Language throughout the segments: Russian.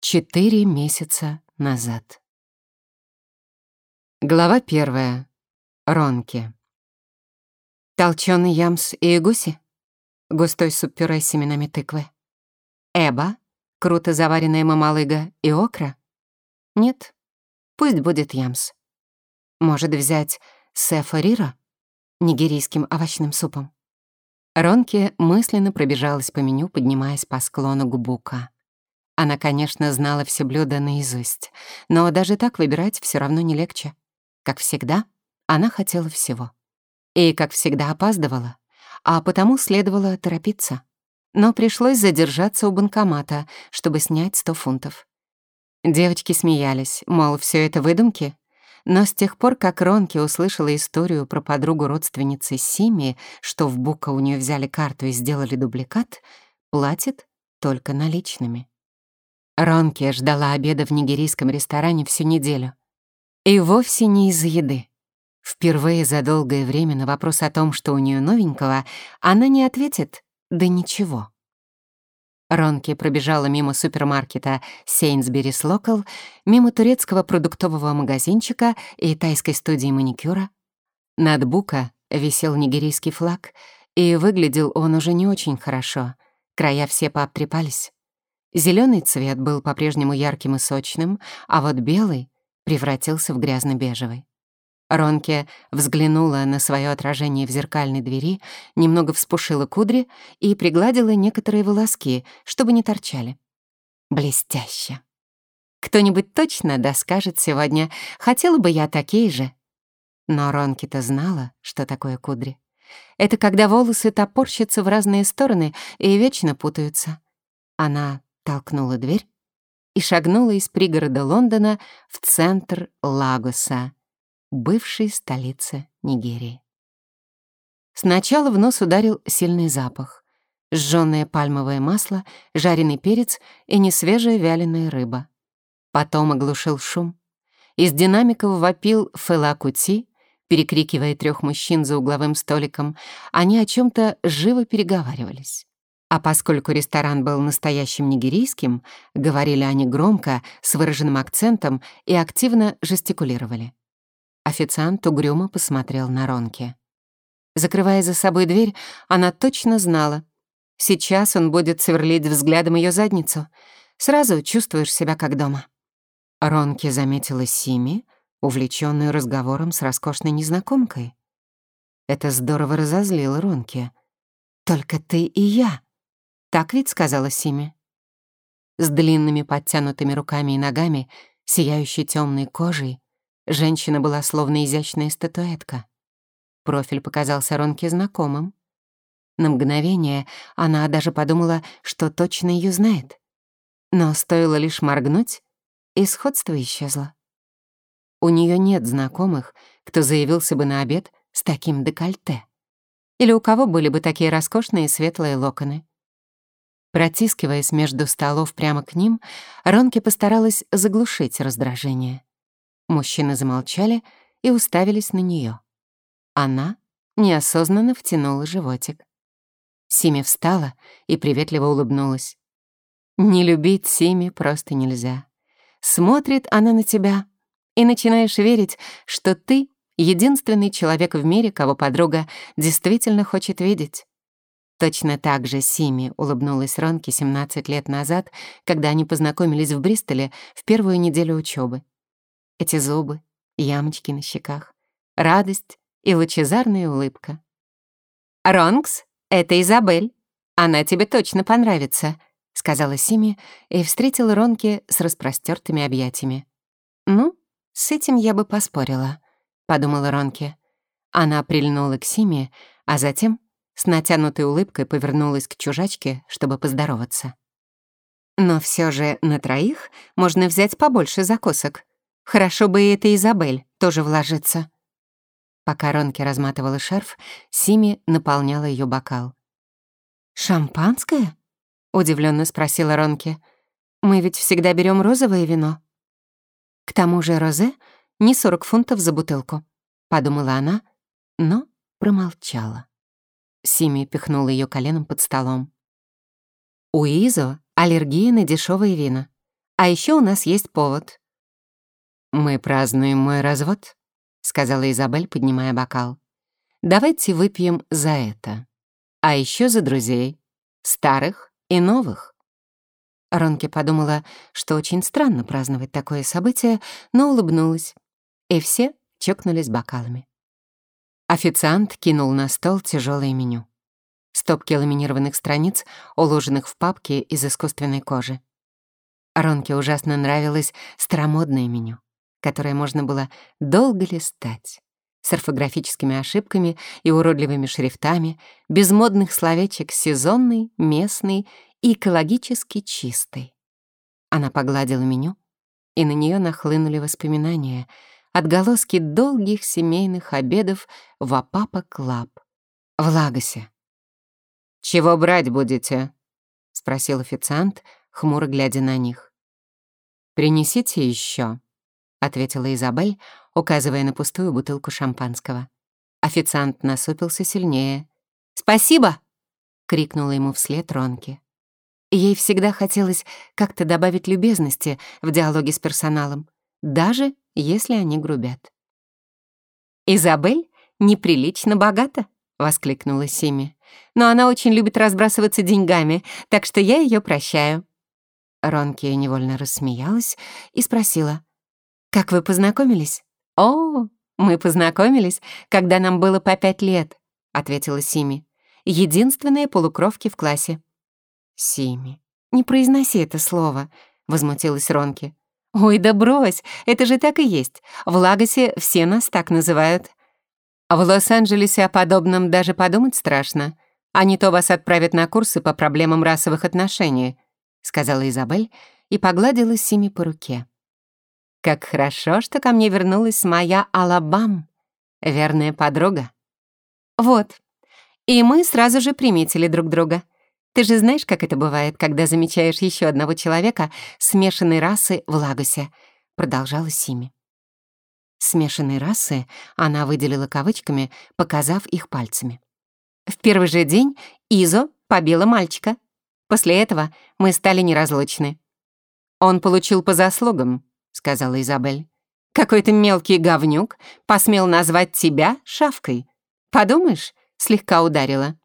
Четыре месяца назад. Глава первая. Ронки. Толчёный ямс и гуси. Густой суп-пюре с семенами тыквы. Эба. Круто заваренная мамалыга и окра. Нет, пусть будет ямс. Может взять сефарира нигерийским овощным супом. Ронки мысленно пробежалась по меню, поднимаясь по склону Губука. Она, конечно, знала все блюда наизусть, но даже так выбирать все равно не легче. Как всегда, она хотела всего. И, как всегда, опаздывала, а потому следовало торопиться. Но пришлось задержаться у банкомата, чтобы снять сто фунтов. Девочки смеялись, мол, все это выдумки. Но с тех пор, как Ронки услышала историю про подругу родственницы Сими, что в Бука у нее взяли карту и сделали дубликат, платит только наличными. Ронки ждала обеда в нигерийском ресторане всю неделю. И вовсе не из-за еды. Впервые за долгое время на вопрос о том, что у нее новенького, она не ответит «да ничего». Ронки пробежала мимо супермаркета Сейнсберис Локал, мимо турецкого продуктового магазинчика и тайской студии маникюра. Над Бука висел нигерийский флаг, и выглядел он уже не очень хорошо. Края все пообтрепались. Зеленый цвет был по-прежнему ярким и сочным, а вот белый превратился в грязно-бежевый. Ронке взглянула на свое отражение в зеркальной двери, немного вспушила кудри и пригладила некоторые волоски, чтобы не торчали. Блестяще. Кто-нибудь точно доскажет сегодня, хотела бы я такие же. Но Ронки-то знала, что такое кудри. Это когда волосы топорщатся в разные стороны и вечно путаются. Она толкнула дверь и шагнула из пригорода Лондона в центр Лагоса, бывшей столицы Нигерии. Сначала в нос ударил сильный запах. Сжённое пальмовое масло, жареный перец и несвежая вяленая рыба. Потом оглушил шум. Из динамиков вопил Фела Кути, перекрикивая трех мужчин за угловым столиком. Они о чем то живо переговаривались. А поскольку ресторан был настоящим нигерийским, говорили они громко, с выраженным акцентом и активно жестикулировали. Официант угрюмо посмотрел на Ронки. Закрывая за собой дверь, она точно знала. Сейчас он будет сверлить взглядом ее задницу. Сразу чувствуешь себя как дома. Ронки заметила Сими, увлеченную разговором с роскошной незнакомкой. Это здорово разозлило Ронки. «Только ты и я», так ведь сказала Сими. С длинными подтянутыми руками и ногами, сияющей темной кожей, женщина была словно изящная статуэтка. Профиль показался Ронке знакомым. На мгновение она даже подумала, что точно ее знает. Но стоило лишь моргнуть, и сходство исчезло. У нее нет знакомых, кто заявился бы на обед с таким декольте. Или у кого были бы такие роскошные светлые локоны. Протискиваясь между столов прямо к ним, Ронки постаралась заглушить раздражение. Мужчины замолчали и уставились на нее. Она неосознанно втянула животик. Сими встала и приветливо улыбнулась. Не любить Сими просто нельзя. Смотрит она на тебя, и начинаешь верить, что ты — единственный человек в мире, кого подруга действительно хочет видеть. Точно так же Сими улыбнулась Ронке 17 лет назад, когда они познакомились в Бристоле в первую неделю учебы. Эти зубы, ямочки на щеках, радость и лучезарная улыбка. «Ронкс, это Изабель. Она тебе точно понравится», — сказала Сими и встретила Ронки с распростертыми объятиями. «Ну, с этим я бы поспорила», — подумала Ронки. Она прильнула к Сими, а затем с натянутой улыбкой повернулась к чужачке, чтобы поздороваться. Но все же на троих можно взять побольше закусок. Хорошо бы и эта Изабель тоже вложиться. Пока Ронки разматывала шарф, Сими наполняла ее бокал. «Шампанское?» — удивленно спросила Ронки. «Мы ведь всегда берем розовое вино». «К тому же розе не 40 фунтов за бутылку», — подумала она, но промолчала. Сими пихнула ее коленом под столом. У Изо аллергия на дешевые вина. А еще у нас есть повод». «Мы празднуем мой развод», — сказала Изабель, поднимая бокал. «Давайте выпьем за это. А еще за друзей, старых и новых». Ронки подумала, что очень странно праздновать такое событие, но улыбнулась. И все чокнулись бокалами. Официант кинул на стол тяжелое меню. Стопки ламинированных страниц, уложенных в папки из искусственной кожи. Ронке ужасно нравилось старомодное меню, которое можно было долго листать, с орфографическими ошибками и уродливыми шрифтами, без модных словечек сезонный, местный и экологически чистый. Она погладила меню, и на нее нахлынули воспоминания, отголоски долгих семейных обедов в Apapa Club в Лагосе. «Чего брать будете?» — спросил официант, хмуро глядя на них. «Принесите еще, ответила Изабель, указывая на пустую бутылку шампанского. Официант насупился сильнее. «Спасибо!» — крикнула ему вслед Ронки. Ей всегда хотелось как-то добавить любезности в диалоге с персоналом, даже если они грубят. «Изабель неприлично богата», — воскликнула Сими. «Но она очень любит разбрасываться деньгами, так что я ее прощаю». Ронки невольно рассмеялась и спросила. «Как вы познакомились?» «О, мы познакомились, когда нам было по пять лет», — ответила Сими. «Единственные полукровки в классе». «Сими, не произноси это слово», — возмутилась Ронки. «Ой, да брось, это же так и есть. В Лагосе все нас так называют». «В Лос-Анджелесе о подобном даже подумать страшно. А не то вас отправят на курсы по проблемам расовых отношений», — сказала Изабель и погладила Сими по руке. «Как хорошо, что ко мне вернулась моя Алабам, верная подруга». «Вот, и мы сразу же приметили друг друга», ты же знаешь, как это бывает, когда замечаешь еще одного человека смешанной расы в Лагосе?» — продолжала Сими. Смешанной расы она выделила кавычками, показав их пальцами. В первый же день Изо побила мальчика. После этого мы стали неразлучны. «Он получил по заслугам», — сказала Изабель. «Какой-то мелкий говнюк посмел назвать тебя шавкой. Подумаешь, слегка ударила.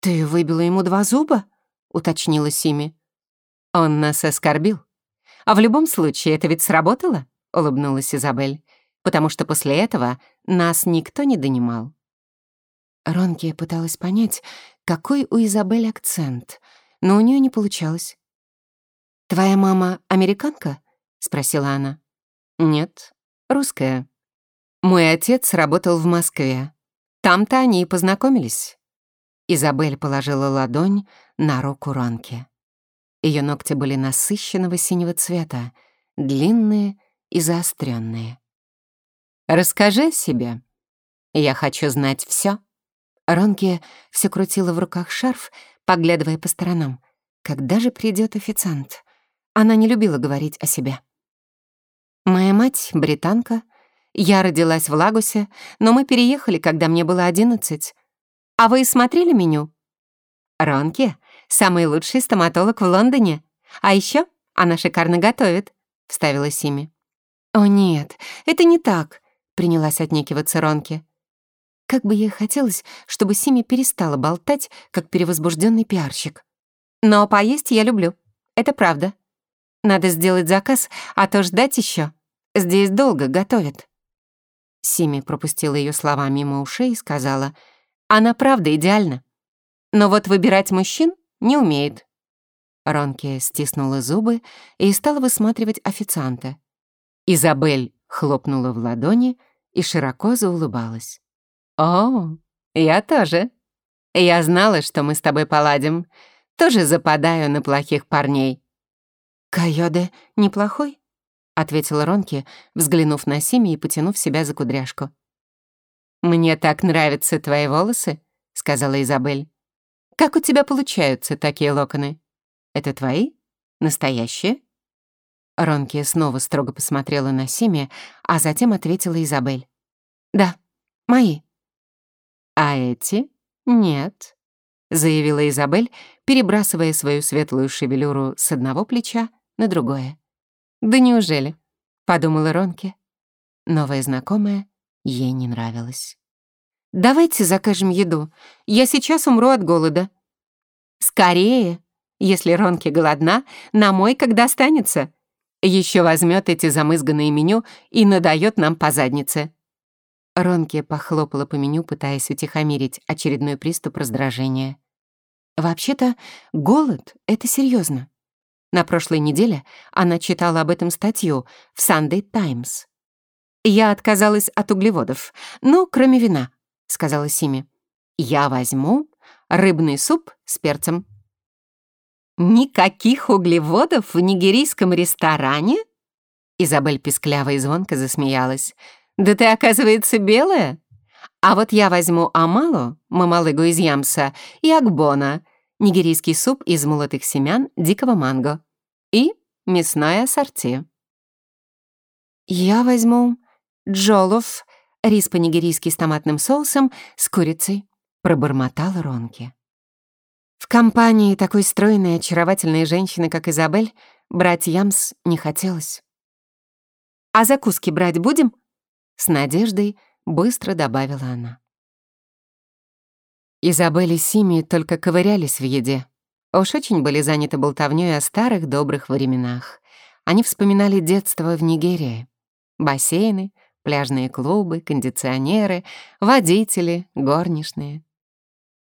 «Ты выбила ему два зуба?» — уточнила Сими. «Он нас оскорбил. А в любом случае это ведь сработало?» — улыбнулась Изабель. «Потому что после этого нас никто не донимал». Ронки пыталась понять, какой у Изабель акцент, но у нее не получалось. «Твоя мама американка?» — спросила она. «Нет, русская. Мой отец работал в Москве. Там-то они и познакомились. Изабель положила ладонь на руку Ронки. Ее ногти были насыщенного синего цвета, длинные и заостренные. «Расскажи о себе. Я хочу знать все. Ронки все крутила в руках шарф, поглядывая по сторонам. Когда же придет официант? Она не любила говорить о себе. «Моя мать — британка. Я родилась в Лагусе, но мы переехали, когда мне было одиннадцать. А вы смотрели меню? Ронки — самый лучший стоматолог в Лондоне. А еще она шикарно готовит», — вставила Сими. «О нет, это не так», — принялась отнекиваться Ронки. Как бы ей хотелось, чтобы Сими перестала болтать, как перевозбужденный пиарщик. «Но поесть я люблю. Это правда. Надо сделать заказ, а то ждать еще. Здесь долго готовят». Сими пропустила ее слова мимо ушей и сказала — она правда идеальна. Но вот выбирать мужчин не умеет. Ронки стиснула зубы и стала высматривать официанта. Изабель хлопнула в ладони и широко заулыбалась. «О, я тоже. Я знала, что мы с тобой поладим. Тоже западаю на плохих парней». «Койоде неплохой?» — ответила Ронки, взглянув на Сими и потянув себя за кудряшку. «Мне так нравятся твои волосы», — сказала Изабель. «Как у тебя получаются такие локоны? Это твои? Настоящие?» Ронки снова строго посмотрела на Симе, а затем ответила Изабель. «Да, мои». «А эти? Нет», — заявила Изабель, перебрасывая свою светлую шевелюру с одного плеча на другое. «Да неужели?» — подумала Ронки. Новая знакомая ей не нравилась. «Давайте закажем еду. Я сейчас умру от голода». «Скорее!» Если Ронки голодна, на мой когда останется. Еще возьмет эти замызганные меню и надает нам по заднице». Ронки похлопала по меню, пытаясь утихомирить очередной приступ раздражения. Вообще-то, голод — это серьезно. На прошлой неделе она читала об этом статью в Sunday Times. «Я отказалась от углеводов, ну, кроме вина», — сказала Сими. «Я возьму рыбный суп с перцем». «Никаких углеводов в нигерийском ресторане?» Изабель пискляво и звонко засмеялась. «Да ты, оказывается, белая? А вот я возьму амалу, мамалыгу из ямса, и акбона, нигерийский суп из молотых семян дикого манго и мясное ассорти». «Я возьму джолов, рис по-нигерийски с томатным соусом, с курицей», пробормотала Ронки. В компании такой стройной, очаровательной женщины, как Изабель, брать ямс не хотелось. «А закуски брать будем?» С надеждой быстро добавила она. Изабель и Сими только ковырялись в еде. Уж очень были заняты болтовнёй о старых добрых временах. Они вспоминали детство в Нигерии. Бассейны, пляжные клубы, кондиционеры, водители, горничные.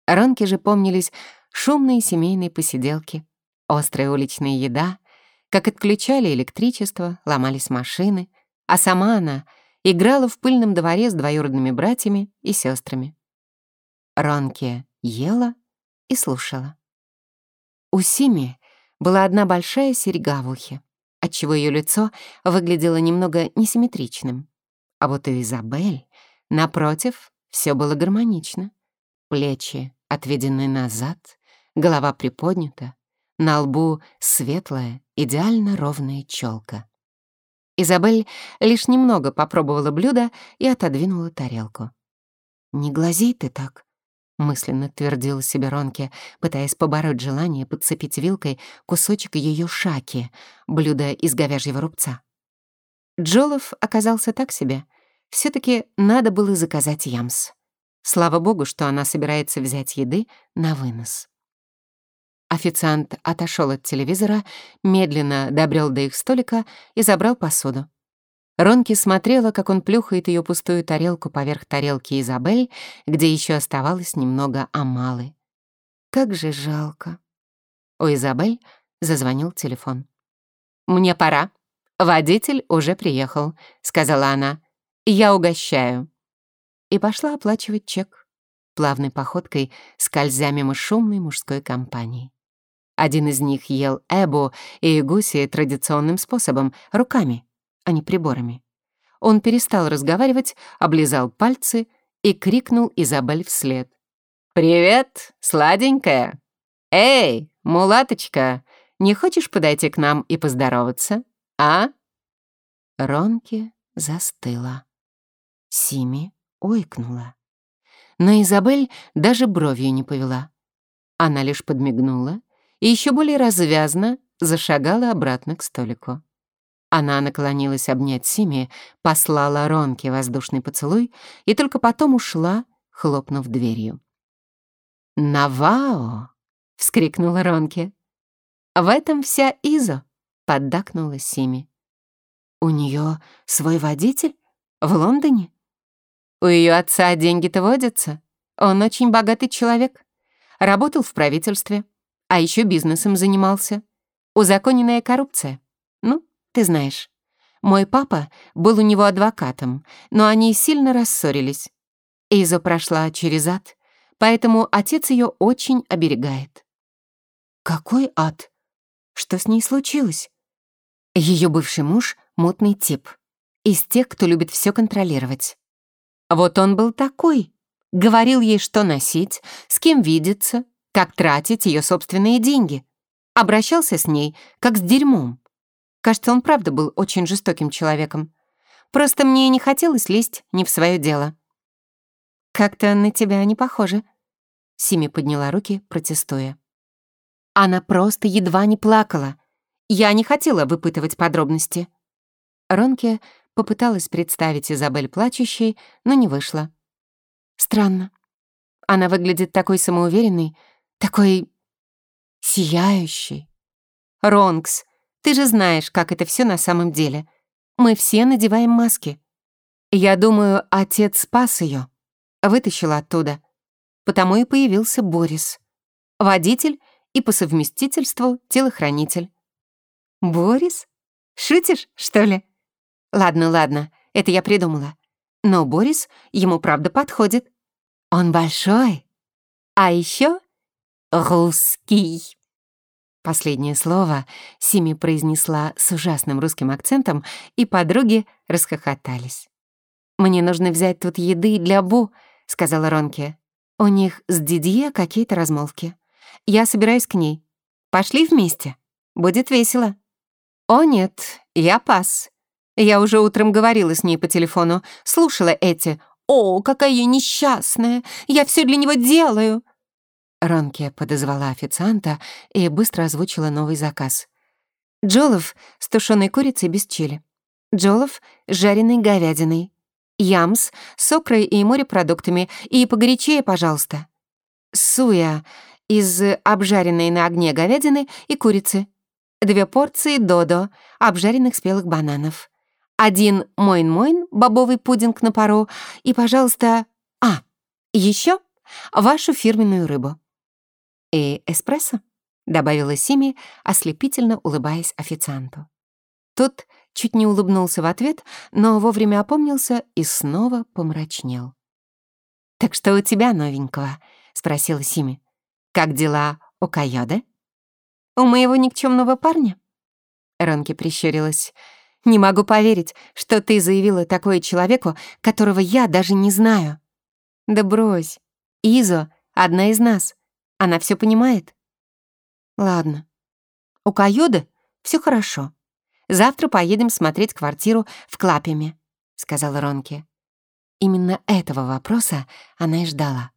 Ронки же помнились шумные семейные посиделки, острая уличная еда, как отключали электричество, ломались машины, а сама она играла в пыльном дворе с двоюродными братьями и сестрами. Ронки ела и слушала. У Сими была одна большая серьга в ухе, отчего ее лицо выглядело немного несимметричным. А вот у Изабель, напротив, все было гармонично. Плечи отведены назад, голова приподнята, на лбу светлая, идеально ровная челка. Изабель лишь немного попробовала блюдо и отодвинула тарелку. «Не глазей ты так», — мысленно твердила себе Ронке, пытаясь побороть желание подцепить вилкой кусочек ее шаки, блюдо из говяжьего рубца. Джолов оказался так себе. Все таки надо было заказать ямс. Слава богу, что она собирается взять еды на вынос. Официант отошел от телевизора, медленно добрел до их столика и забрал посуду. Ронки смотрела, как он плюхает ее пустую тарелку поверх тарелки Изабель, где еще оставалось немного амалы. Как же жалко. У Изабель зазвонил телефон. «Мне пора. Водитель уже приехал», — сказала она. «Я угощаю». И пошла оплачивать чек, плавной походкой скользя мимо шумной мужской компании. Один из них ел эбу и гуси традиционным способом, руками, а не приборами. Он перестал разговаривать, облизал пальцы и крикнул Изабель вслед. «Привет, сладенькая! Эй, мулаточка, не хочешь подойти к нам и поздороваться, а?» Ронки застыла. Сими ойкнула. Но Изабель даже бровью не повела. Она лишь подмигнула и еще более развязно зашагала обратно к столику. Она наклонилась обнять Сими, послала Ронке воздушный поцелуй и только потом ушла, хлопнув дверью. «Навао!» — вскрикнула Ронке. «В этом вся Изо!» — поддакнула Сими. «У нее свой водитель? В Лондоне?» «У ее отца деньги-то водятся. Он очень богатый человек. Работал в правительстве. А еще бизнесом занимался. Узаконенная коррупция. Ну, ты знаешь. Мой папа был у него адвокатом, но они сильно рассорились. Изо прошла через ад, поэтому отец ее очень оберегает. Какой ад? Что с ней случилось? Ее бывший муж — мутный тип. Из тех, кто любит все контролировать. Вот он был такой. Говорил ей, что носить, с кем видеться, как тратить ее собственные деньги. Обращался с ней, как с дерьмом. Кажется, он правда был очень жестоким человеком. Просто мне не хотелось лезть не в свое дело. «Как-то на тебя не похоже», — Сими подняла руки, протестуя. Она просто едва не плакала. Я не хотела выпытывать подробности». Ронке попыталась представить Изабель плачущей, но не вышло. Странно. Она выглядит такой самоуверенной, такой сияющей. Ронкс, ты же знаешь, как это все на самом деле. Мы все надеваем маски. Я думаю, отец спас ее, вытащил оттуда. Потому и появился Борис. Водитель и по совместительству телохранитель. Борис? Шутишь, что ли? Ладно, ладно, это я придумала. Но Борис ему правда подходит. Он большой. А еще русский. Последнее слово Сими произнесла с ужасным русским акцентом, и подруги расхохотались. «Мне нужно взять тут еды для Бу», — сказала Ронке. «У них с Дидье какие-то размолвки. Я собираюсь к ней. Пошли вместе. Будет весело». «О нет, я пас. Я уже утром говорила с ней по телефону, слушала эти «О, какая я несчастная! Я все для него делаю!» Ронке подозвала официанта и быстро озвучила новый заказ. Джолов с тушеной курицей без чили. Джолов с жареной говядиной. Ямс с окрой и морепродуктами. И погорячее, пожалуйста. Суя из обжаренной на огне говядины и курицы. Две порции додо, обжаренных спелых бананов один мойн-мойн, бобовый пудинг на пару и, пожалуйста, а, еще вашу фирменную рыбу. И эспрессо, добавила Сими, ослепительно улыбаясь официанту. Тот чуть не улыбнулся в ответ, но вовремя опомнился и снова помрачнел. «Так что у тебя новенького?» — спросила Сими. «Как дела у Кайоды?» «У моего никчемного парня?» Ронки прищурилась. Не могу поверить, что ты заявила такое человеку, которого я даже не знаю. Да брось. Изо — одна из нас. Она все понимает. Ладно. У Каюды все хорошо. Завтра поедем смотреть квартиру в Клапеме, сказала Ронке. Именно этого вопроса она и ждала.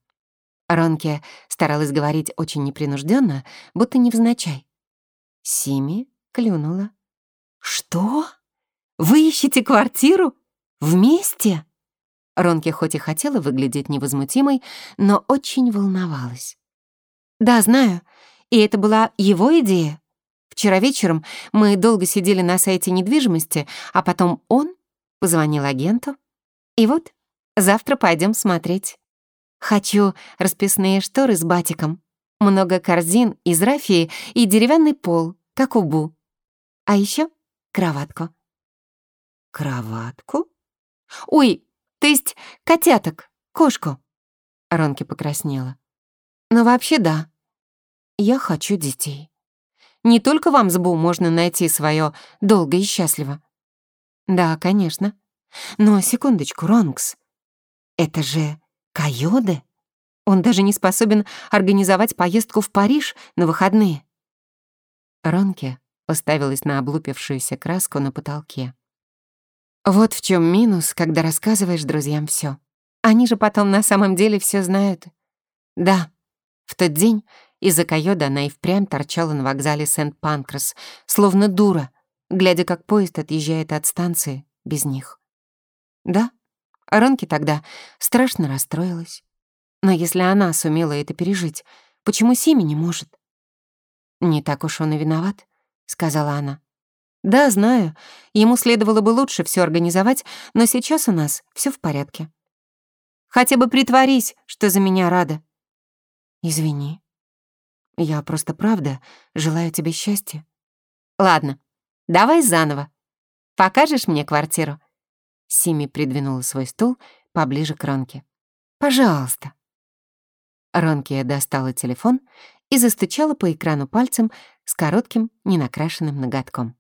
Ронке старалась говорить очень непринужденно, будто невзначай. Сими клюнула. «Что?» Вы ищете квартиру? Вместе?» Ронки хоть и хотела выглядеть невозмутимой, но очень волновалась. «Да, знаю. И это была его идея. Вчера вечером мы долго сидели на сайте недвижимости, а потом он позвонил агенту. И вот, завтра пойдем смотреть. Хочу расписные шторы с батиком, много корзин из рафии и деревянный пол, как у Бу. А еще кроватку. «Кроватку?» «Ой, то есть котяток, кошку». Ронки покраснела. «Но вообще да. Я хочу детей. Не только вам с Бу можно найти свое долго и счастливо». «Да, конечно. Но секундочку, Ронкс. Это же Кайоде. Он даже не способен организовать поездку в Париж на выходные». Ронке поставилась на облупившуюся краску на потолке. Вот в чем минус, когда рассказываешь друзьям все. Они же потом на самом деле все знают. Да, в тот день из-за Кайода она и впрямь торчала на вокзале Сент-Панкрас, словно дура, глядя, как поезд отъезжает от станции без них. Да, Ронки тогда страшно расстроилась. Но если она сумела это пережить, почему Сими не может? «Не так уж он и виноват», — сказала она. «Да, знаю. Ему следовало бы лучше все организовать, но сейчас у нас все в порядке. Хотя бы притворись, что за меня рада». «Извини. Я просто правда желаю тебе счастья». «Ладно, давай заново. Покажешь мне квартиру?» Сими придвинула свой стул поближе к Ронке. «Пожалуйста». Ронке достала телефон и застучала по экрану пальцем с коротким, ненакрашенным ноготком.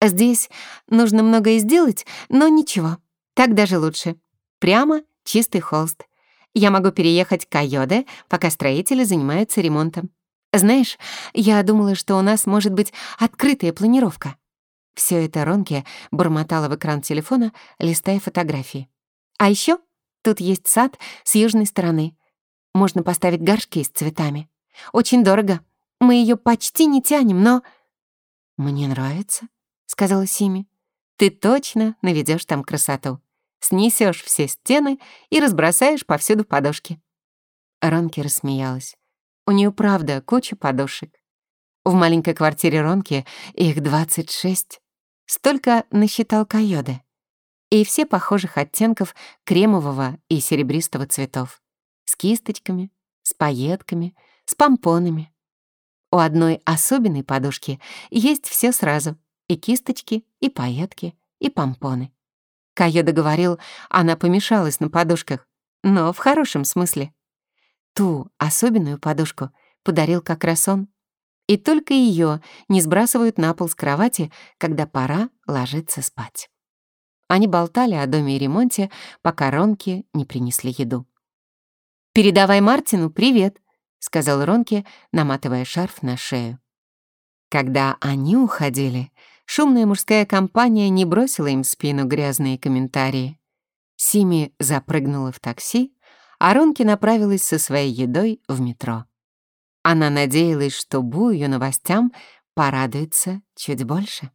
Здесь нужно многое сделать, но ничего, так даже лучше. Прямо чистый холст. Я могу переехать к Кайоде, пока строители занимаются ремонтом. Знаешь, я думала, что у нас может быть открытая планировка. Все это Ронке бормотала в экран телефона, листая фотографии. А еще тут есть сад с южной стороны. Можно поставить горшки с цветами. Очень дорого. Мы ее почти не тянем, но... «Мне нравится», — сказала Сими. «Ты точно наведешь там красоту. Снесешь все стены и разбросаешь повсюду подушки». Ронки рассмеялась. У нее правда куча подушек. В маленькой квартире Ронки их 26. Столько насчитал Койоде. И все похожих оттенков кремового и серебристого цветов. С кисточками, с пайетками, с помпонами. У одной особенной подушки есть все сразу. И кисточки, и пайетки, и помпоны. Кайода говорил, она помешалась на подушках, но в хорошем смысле. Ту особенную подушку подарил как раз он. И только ее не сбрасывают на пол с кровати, когда пора ложиться спать. Они болтали о доме и ремонте, пока Ронки не принесли еду. «Передавай Мартину привет», — сказал Ронки, наматывая шарф на шею. Когда они уходили, шумная мужская компания не бросила им в спину грязные комментарии. Сими запрыгнула в такси, а Ронки направилась со своей едой в метро. Она надеялась, что Бу ее новостям порадуется чуть больше.